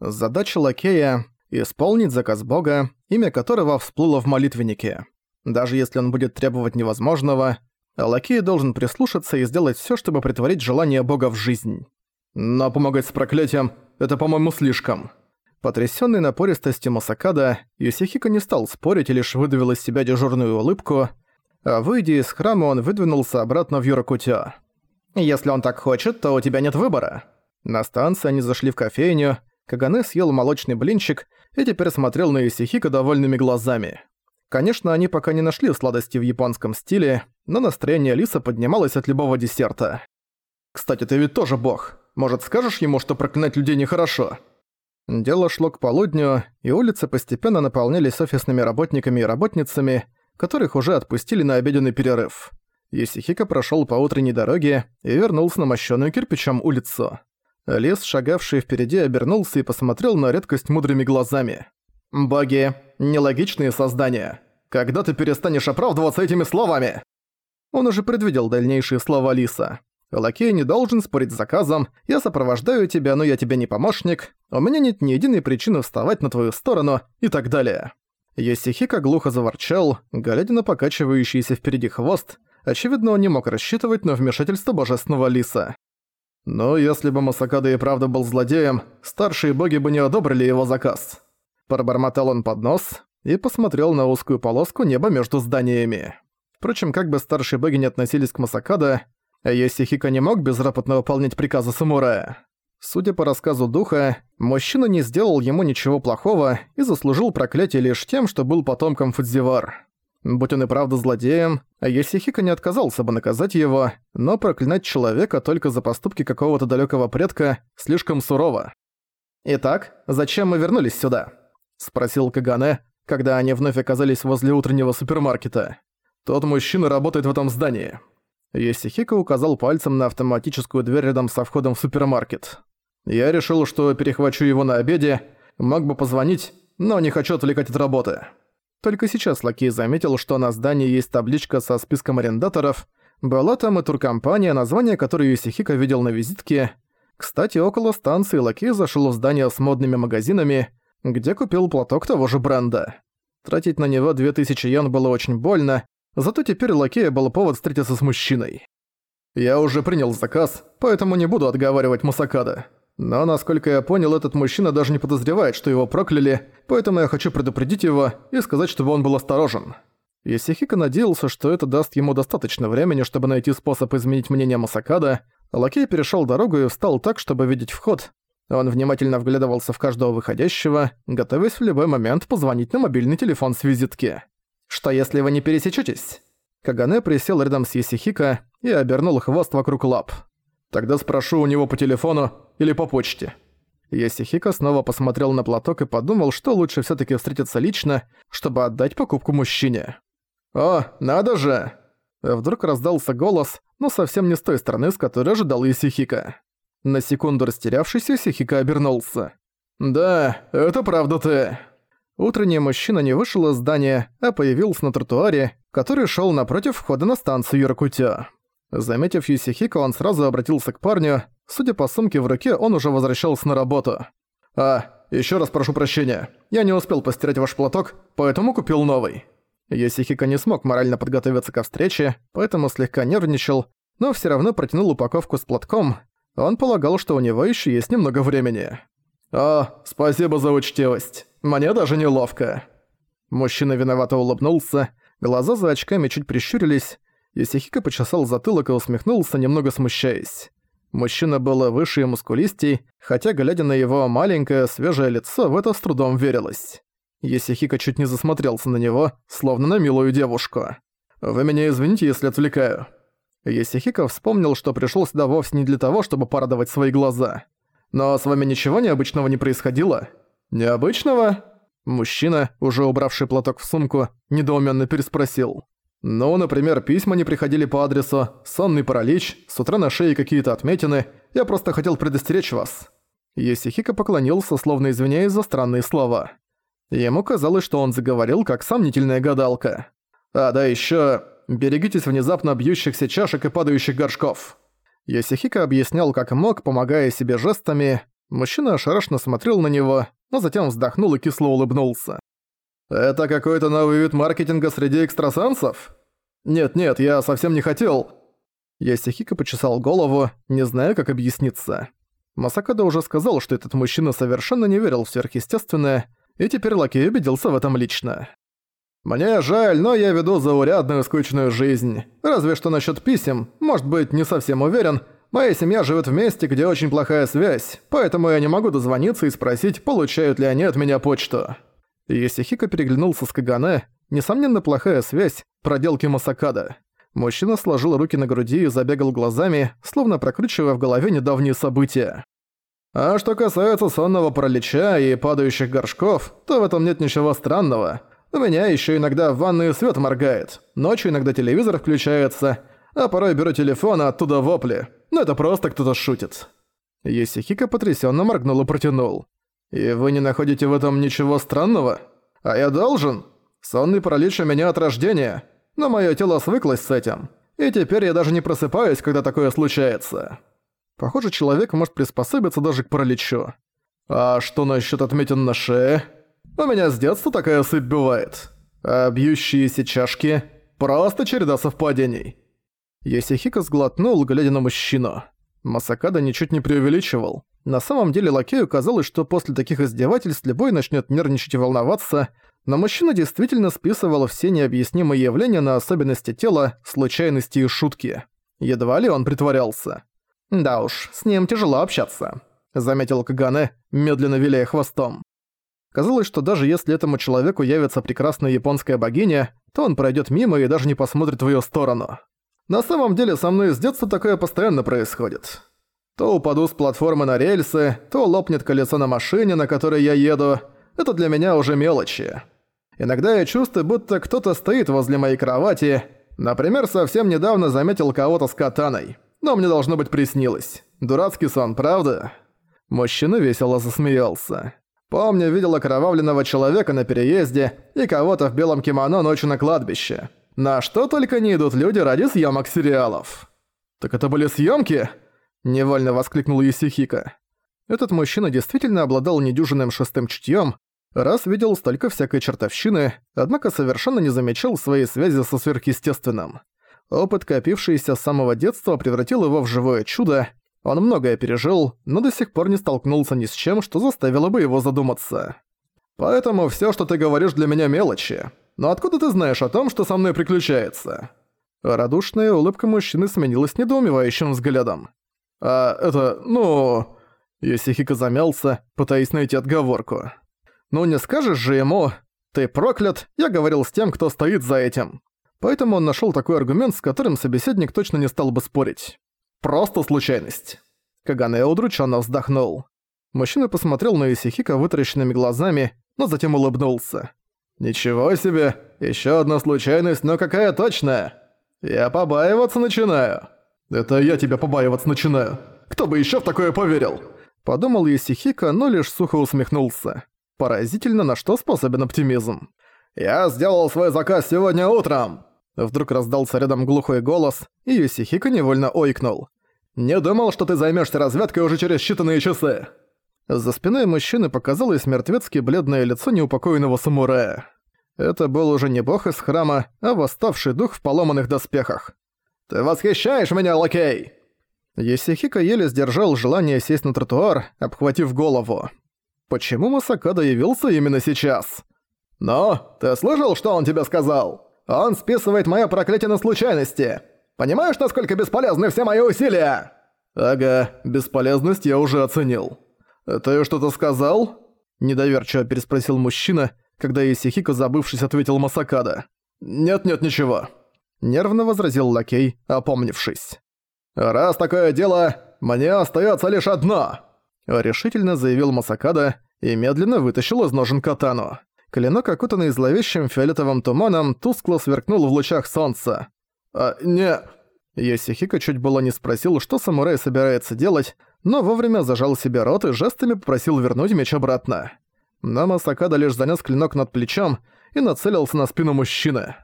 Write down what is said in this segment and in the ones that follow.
Задача лакея — исполнить заказ бога, имя которого всплыло в молитвеннике. Даже если он будет требовать невозможного, лакей должен прислушаться и сделать всё, чтобы притворить желание бога в жизнь. Но помогать с проклятием — это, по-моему, слишком. Потрясённый напористостью Масакада, Юсихико не стал спорить и лишь выдавил из себя дежурную улыбку, а выйдя из храма, он выдвинулся обратно в Юракутё. «Если он так хочет, то у тебя нет выбора». На станции они зашли в кофейню, Кагане съел молочный блинчик и теперь смотрел на Юсихико довольными глазами. Конечно, они пока не нашли сладости в японском стиле, но настроение Лиса поднималось от любого десерта. «Кстати, ты ведь тоже бог. Может, скажешь ему, что проклинать людей нехорошо?» Дело шло к полудню, и улицы постепенно наполнялись офисными работниками и работницами, которых уже отпустили на обеденный перерыв. Исихика прошёл по утренней дороге и вернулся на мощёную кирпичом улицу. Лис, шагавший впереди, обернулся и посмотрел на редкость мудрыми глазами. «Боги, нелогичные создания. Когда ты перестанешь оправдываться этими словами?» Он уже предвидел дальнейшие слова Лиса. «Лакей не должен спорить с заказом, я сопровождаю тебя, но я тебе не помощник, у меня нет ни единой причины вставать на твою сторону» и так далее. Йосихика глухо заворчал, глядя на покачивающийся впереди хвост, очевидно, он не мог рассчитывать на вмешательство божественного лиса. Но если бы Масакада и правда был злодеем, старшие боги бы не одобрили его заказ. Пробормотал он под нос и посмотрел на узкую полоску неба между зданиями. Впрочем, как бы старшие боги не относились к Масакада, Йосихико не мог безропотно выполнять приказы самурая. Судя по рассказу духа, мужчина не сделал ему ничего плохого и заслужил проклятие лишь тем, что был потомком Фудзивар. Будь он и правда злодеем, Йосихико не отказался бы наказать его, но проклинать человека только за поступки какого-то далекого предка слишком сурово. «Итак, зачем мы вернулись сюда?» — спросил Кагане, когда они вновь оказались возле утреннего супермаркета. «Тот мужчина работает в этом здании». Йосихико указал пальцем на автоматическую дверь рядом со входом в супермаркет. «Я решил, что перехвачу его на обеде, мог бы позвонить, но не хочу отвлекать от работы». Только сейчас Лакей заметил, что на здании есть табличка со списком арендаторов, была там и туркомпания, название которой Юсихико видел на визитке. Кстати, около станции Лакей зашел в здание с модными магазинами, где купил платок того же бренда. Тратить на него 2000 йен было очень больно, зато теперь лакея был повод встретиться с мужчиной. «Я уже принял заказ, поэтому не буду отговаривать Масакада. Но, насколько я понял, этот мужчина даже не подозревает, что его прокляли, поэтому я хочу предупредить его и сказать, чтобы он был осторожен». Исихика надеялся, что это даст ему достаточно времени, чтобы найти способ изменить мнение Масакада, лакей перешёл дорогу и встал так, чтобы видеть вход, он внимательно вглядывался в каждого выходящего, готовясь в любой момент позвонить на мобильный телефон с визитки. «Что если вы не пересечетесь? Кагане присел рядом с Есихика и обернул хвост вокруг лап. «Тогда спрошу у него по телефону или по почте». Есихика снова посмотрел на платок и подумал, что лучше все таки встретиться лично, чтобы отдать покупку мужчине. «О, надо же!» Вдруг раздался голос, но совсем не с той стороны, с которой ожидал Есихика. На секунду растерявшийся, Сихика обернулся. «Да, это правда ты». Утренний мужчина не вышел из здания, а появился на тротуаре, который шел напротив входа на станцию Юракутё. Заметив Юсихико, он сразу обратился к парню. Судя по сумке в руке, он уже возвращался на работу. «А, еще раз прошу прощения. Я не успел постирать ваш платок, поэтому купил новый». Юсихико не смог морально подготовиться ко встрече, поэтому слегка нервничал, но все равно протянул упаковку с платком, он полагал, что у него еще есть немного времени. «О, спасибо за учтивость. Мне даже неловко». Мужчина виновато улыбнулся, глаза за очками чуть прищурились, Исихика почесал затылок и усмехнулся, немного смущаясь. Мужчина был выше и мускулистей, хотя, глядя на его маленькое, свежее лицо, в это с трудом верилось. Есихика чуть не засмотрелся на него, словно на милую девушку. «Вы меня извините, если отвлекаю. Есихико вспомнил, что пришёл сюда вовсе не для того, чтобы порадовать свои глаза. «Но с вами ничего необычного не происходило?» «Необычного?» Мужчина, уже убравший платок в сумку, недоуменно переспросил. «Ну, например, письма не приходили по адресу, сонный паралич, с утра на шее какие-то отметины, я просто хотел предостеречь вас». Есихико поклонился, словно извиняясь за странные слова. Ему казалось, что он заговорил, как сомнительная гадалка. «А, да ещё берегитесь внезапно бьющихся чашек и падающих горшков». Йосихико объяснял как мог, помогая себе жестами. Мужчина ошарашенно смотрел на него, но затем вздохнул и кисло улыбнулся. «Это какой-то новый вид маркетинга среди экстрасенсов?» «Нет-нет, я совсем не хотел...» Ясихика почесал голову, не зная, как объясниться. Масакада уже сказал, что этот мужчина совершенно не верил в сверхъестественное, и теперь Лакей убедился в этом лично. «Мне жаль, но я веду заурядную скучную жизнь. Разве что насчет писем, может быть, не совсем уверен. Моя семья живет в месте, где очень плохая связь, поэтому я не могу дозвониться и спросить, получают ли они от меня почту». Есихико переглянулся с Кагане. Несомненно, плохая связь, проделки Масакада. Мужчина сложил руки на груди и забегал глазами, словно прокручивая в голове недавние события. А что касается сонного паралича и падающих горшков, то в этом нет ничего странного. У меня еще иногда в ванную свет моргает, ночью иногда телевизор включается, а порой беру телефон, а оттуда вопли. Но это просто кто-то шутит. Есихика потрясенно моргнул и протянул. «И вы не находите в этом ничего странного? А я должен? Сонный паралич у меня от рождения, но мое тело свыклось с этим. И теперь я даже не просыпаюсь, когда такое случается». Похоже, человек может приспособиться даже к параличу. А что насчет отметин на шее? У меня с детства такая сыпь бывает. А бьющиеся чашки – просто череда совпадений. Есихико сглотнул, глядя на мужчину. Масакада ничуть не преувеличивал. На самом деле лакею казалось, что после таких издевательств любой начнет нервничать и волноваться, но мужчина действительно списывал все необъяснимые явления на особенности тела, случайности и шутки. Едва ли он притворялся. «Да уж, с ним тяжело общаться», — заметил Кагане, медленно виляя хвостом. Казалось, что даже если этому человеку явится прекрасная японская богиня, то он пройдет мимо и даже не посмотрит в ее сторону. На самом деле со мной с детства такое постоянно происходит. То упаду с платформы на рельсы, то лопнет колесо на машине, на которой я еду. Это для меня уже мелочи. Иногда я чувствую, будто кто-то стоит возле моей кровати. Например, совсем недавно заметил кого-то с катаной но мне должно быть приснилось. Дурацкий сон, правда?» Мужчина весело засмеялся. «Помню, видел окровавленного человека на переезде и кого-то в белом кимоно ночью на кладбище. На что только не идут люди ради съемок сериалов». «Так это были съемки? Невольно воскликнул Юсихика. Этот мужчина действительно обладал недюжинным шестым чутьем, раз видел столько всякой чертовщины, однако совершенно не замечал своей связи со сверхъестественным. Опыт, копившийся с самого детства, превратил его в живое чудо. Он многое пережил, но до сих пор не столкнулся ни с чем, что заставило бы его задуматься. «Поэтому всё, что ты говоришь, для меня мелочи. Но откуда ты знаешь о том, что со мной приключается?» Радушная улыбка мужчины сменилась недоумевающим взглядом. «А это, ну...» Йосихико замялся, пытаясь найти отговорку. «Ну не скажешь же ему, ты проклят, я говорил с тем, кто стоит за этим. Поэтому он нашёл такой аргумент, с которым собеседник точно не стал бы спорить. Просто случайность. Кагане удрученно вздохнул. Мужчина посмотрел на Исихика вытаращенными глазами, но затем улыбнулся. «Ничего себе! Ещё одна случайность, но какая точная! Я побаиваться начинаю!» «Это я тебя побаиваться начинаю! Кто бы ещё в такое поверил?» Подумал Исихика, но лишь сухо усмехнулся. Поразительно, на что способен оптимизм. «Я сделал свой заказ сегодня утром!» Вдруг раздался рядом глухой голос, и Юсихико невольно ойкнул. «Не думал, что ты займешься разведкой уже через считанные часы!» За спиной мужчины показалось мертвецки бледное лицо неупокоенного самурая. Это был уже не бог из храма, а восставший дух в поломанных доспехах. «Ты восхищаешь меня, лакей!» Есихико еле сдержал желание сесть на тротуар, обхватив голову. Почему Масакада явился именно сейчас? «Но, ты слышал, что он тебе сказал?» Он списывает моё проклятие на случайности. Понимаешь, насколько бесполезны все мои усилия?» «Ага, бесполезность я уже оценил». «Ты что-то сказал?» Недоверчиво переспросил мужчина, когда Исихико, забывшись, ответил Масакада. «Нет-нет, ничего». Нервно возразил лакей, опомнившись. «Раз такое дело, мне остается лишь одно!» Решительно заявил Масакада и медленно вытащил из ножен катану. Клинок, окутанный зловещим фиолетовым туманом, тускло сверкнул в лучах солнца. «А, не...» Йосихико чуть было не спросил, что самурай собирается делать, но вовремя зажал себе рот и жестами попросил вернуть меч обратно. Но Масакада лишь занёс клинок над плечом и нацелился на спину мужчины.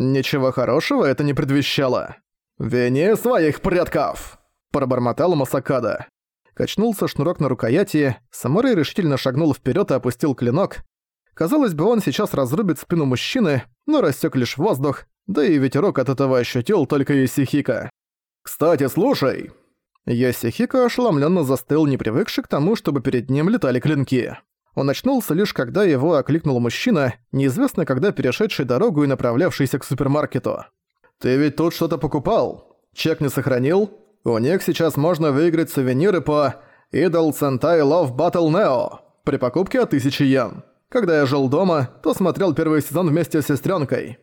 Ничего хорошего это не предвещало. «Вини своих предков!» – пробормотал Масакада. Качнулся шнурок на рукояти, самурай решительно шагнул вперед и опустил клинок. Казалось бы, он сейчас разрубит спину мужчины, но рассек лишь воздух, да и ветерок от этого ощутил только Исихика. «Кстати, слушай!» Ясихико ошеломленно застыл, не привыкший к тому, чтобы перед ним летали клинки. Он очнулся лишь когда его окликнул мужчина, неизвестно когда перешедший дорогу и направлявшийся к супермаркету. «Ты ведь тут что-то покупал? Чек не сохранил? У них сейчас можно выиграть сувениры по Idol Sentai Love Battle Neo при покупке от 1000 йен. Когда я жил дома, то смотрел первый сезон вместе с сестренкой.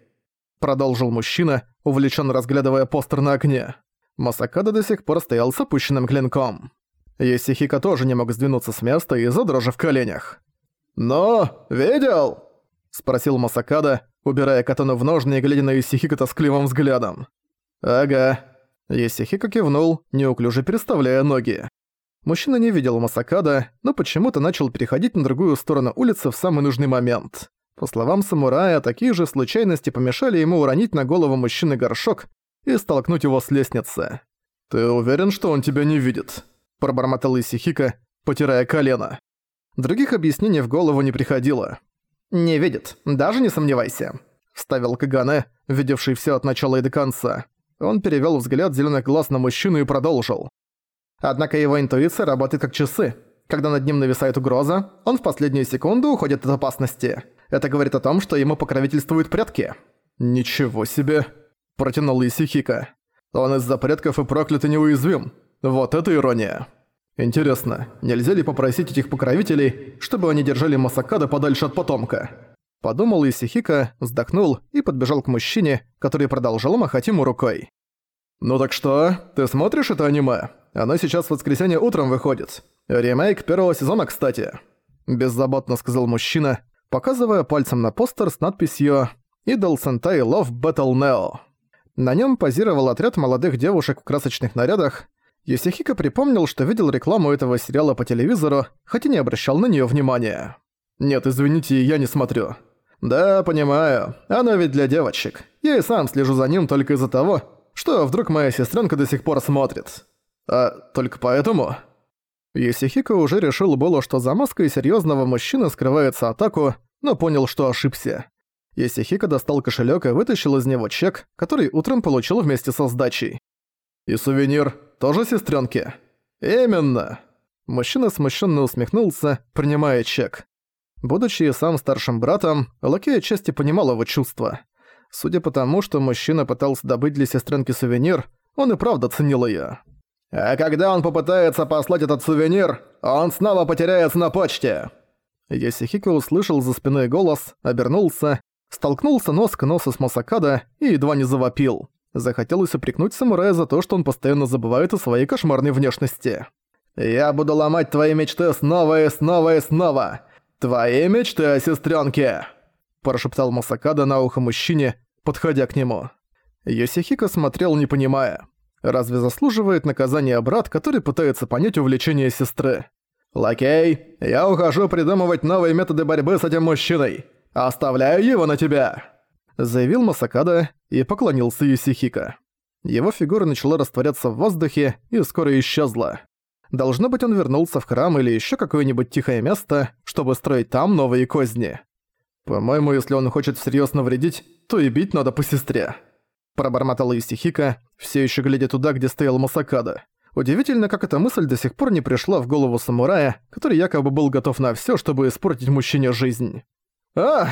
Продолжил мужчина, увлеченно разглядывая постер на окне. Масакада до сих пор стоял с опущенным клинком. Есихика тоже не мог сдвинуться с места из-за дрожи в коленях. «Но, видел?» – спросил Масакада, убирая катану в ножны и глядя на Есихика тоскливым взглядом. «Ага». Есихика кивнул, неуклюже переставляя ноги. Мужчина не видел Масакада, но почему-то начал переходить на другую сторону улицы в самый нужный момент. По словам самурая, такие же случайности помешали ему уронить на голову мужчины горшок и столкнуть его с лестницы. «Ты уверен, что он тебя не видит?» – пробормотал Исихика, потирая колено. Других объяснений в голову не приходило. «Не видит, даже не сомневайся», – вставил Кагане, видевший все от начала и до конца. Он перевел взгляд зеленых глаз на мужчину и продолжил. Однако его интуиция работает как часы. Когда над ним нависает угроза, он в последнюю секунду уходит от опасности. Это говорит о том, что ему покровительствуют предки. «Ничего себе!» – протянул Исихика. «Он из-за предков и проклят и неуязвим. Вот это ирония!» «Интересно, нельзя ли попросить этих покровителей, чтобы они держали Масакада подальше от потомка?» Подумал Исихика, вздохнул и подбежал к мужчине, который продолжал махать ему рукой. «Ну так что, ты смотришь это аниме? Оно сейчас в воскресенье утром выходит. Ремейк первого сезона, кстати». Беззаботно сказал мужчина, показывая пальцем на постер с надписью «Idol Sentai Love Battle Neo». На нем позировал отряд молодых девушек в красочных нарядах. Йосихико припомнил, что видел рекламу этого сериала по телевизору, хотя не обращал на нее внимания. «Нет, извините, я не смотрю». «Да, понимаю. Оно ведь для девочек. Я и сам слежу за ним только из-за того, что вдруг моя сестренка до сих пор смотрит. А только поэтому...» Йосихико уже решил было, что за маской серьезного мужчины скрывается атаку, но понял, что ошибся. Йосихико достал кошелек и вытащил из него чек, который утром получил вместе со сдачей. «И сувенир тоже сестренки. «Именно!» Мужчина смущенно усмехнулся, принимая чек. Будучи сам старшим братом, Лакей отчасти понимал его чувства. Судя по тому, что мужчина пытался добыть для сестренки сувенир, он и правда ценил ее. «А когда он попытается послать этот сувенир, он снова потеряется на почте!» Ясихико услышал за спиной голос, обернулся, столкнулся нос к носу с Масакада и едва не завопил. Захотелось упрекнуть самурая за то, что он постоянно забывает о своей кошмарной внешности. «Я буду ломать твои мечты снова и снова и снова! Твои мечты о сестренке!» Прошептал Масакада на ухо мужчине, подходя к нему. Йосихико смотрел, не понимая. Разве заслуживает наказания брат, который пытается понять увлечение сестры? «Лакей, я ухожу придумывать новые методы борьбы с этим мужчиной. Оставляю его на тебя!» Заявил Масакада и поклонился Юсихика. Его фигура начала растворяться в воздухе и скоро исчезла. Должно быть, он вернулся в храм или еще какое-нибудь тихое место, чтобы строить там новые козни. По-моему, если он хочет всерьёз навредить, то и бить надо по сестре. Пробормотал Исихика, все еще глядя туда, где стоял Масакада. Удивительно, как эта мысль до сих пор не пришла в голову самурая, который якобы был готов на все, чтобы испортить мужчине жизнь. «Ах!»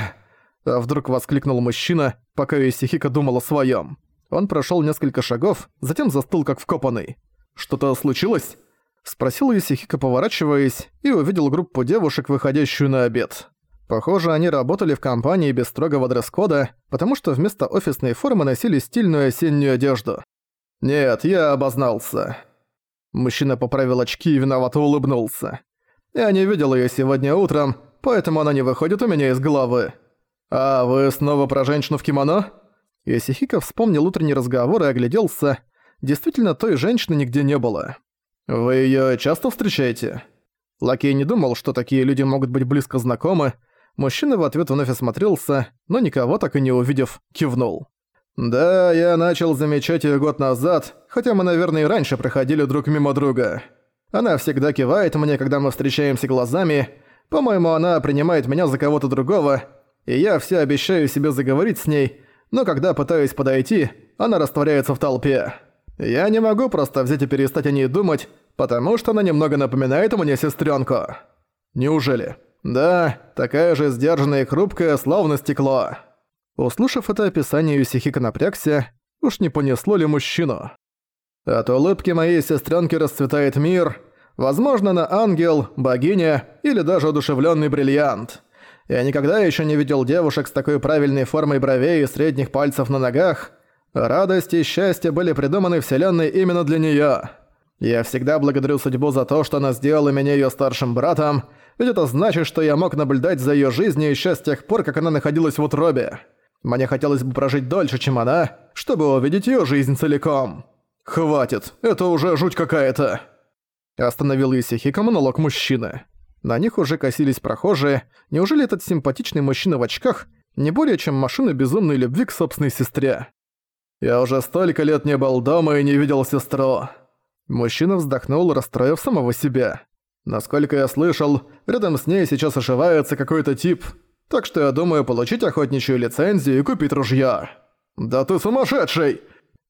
А Вдруг воскликнул мужчина, пока Исихика думал о своем. Он прошел несколько шагов, затем застыл как вкопанный. «Что-то случилось?» Спросил Исихика, поворачиваясь, и увидел группу девушек, выходящую на обед. Похоже, они работали в компании без строгого дресс-кода, потому что вместо офисной формы носили стильную осеннюю одежду. «Нет, я обознался». Мужчина поправил очки и виновато улыбнулся. «Я не видел её сегодня утром, поэтому она не выходит у меня из головы». «А вы снова про женщину в кимоно?» Исихика вспомнил утренний разговор и огляделся. Действительно, той женщины нигде не было. «Вы её часто встречаете?» Лакей не думал, что такие люди могут быть близко знакомы, Мужчина в ответ вновь осмотрелся, но никого так и не увидев, кивнул. «Да, я начал замечать её год назад, хотя мы, наверное, и раньше проходили друг мимо друга. Она всегда кивает мне, когда мы встречаемся глазами. По-моему, она принимает меня за кого-то другого, и я все обещаю себе заговорить с ней, но когда пытаюсь подойти, она растворяется в толпе. Я не могу просто взять и перестать о ней думать, потому что она немного напоминает мне сестренку. Неужели? Да, такая же сдержанная и хрупкая, словно стекло. Услышав это описание, Юсихика напрягся, уж не понесло ли мужчину. От улыбки моей сестренки расцветает мир. Возможно, она ангел, богиня или даже одушевленный бриллиант. Я никогда еще не видел девушек с такой правильной формой бровей и средних пальцев на ногах. Радость и счастье были придуманы Вселенной именно для нее. Я всегда благодарю судьбу за то, что она сделала меня ее старшим братом, ведь это значит, что я мог наблюдать за ее жизнью еще с тех пор, как она находилась в утробе. Мне хотелось бы прожить дольше, чем она, чтобы увидеть ее жизнь целиком. «Хватит, это уже жуть какая-то!» Остановил Исихика монолог мужчины. На них уже косились прохожие. Неужели этот симпатичный мужчина в очках не более чем машина безумной любви к собственной сестре? «Я уже столько лет не был дома и не видел сестру». Мужчина вздохнул, расстроив самого себя. «Насколько я слышал, рядом с ней сейчас ошивается какой-то тип, так что я думаю получить охотничью лицензию и купить ружья». «Да ты сумасшедший!»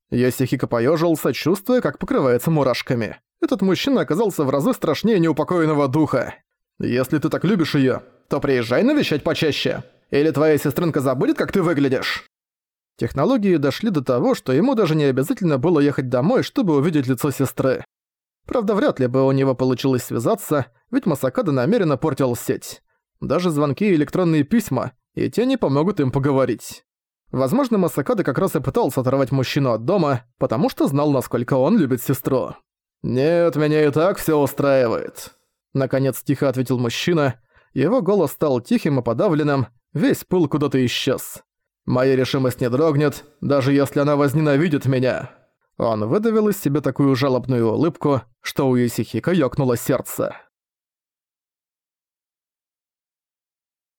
Йосихико поёжился, чувствуя, как покрывается мурашками. Этот мужчина оказался в разы страшнее неупокоенного духа. «Если ты так любишь её, то приезжай навещать почаще. Или твоя сестренка забудет, как ты выглядишь?» Технологии дошли до того, что ему даже не обязательно было ехать домой, чтобы увидеть лицо сестры. Правда, вряд ли бы у него получилось связаться, ведь Масакада намеренно портил сеть. Даже звонки и электронные письма, и те не помогут им поговорить. Возможно, Масакада как раз и пытался оторвать мужчину от дома, потому что знал, насколько он любит сестру. «Нет, меня и так всё устраивает», — наконец тихо ответил мужчина. Его голос стал тихим и подавленным, весь пыл куда-то исчез. «Моя решимость не дрогнет, даже если она возненавидит меня». Он выдавил из себя такую жалобную улыбку, что у Исихика ёкнуло сердце.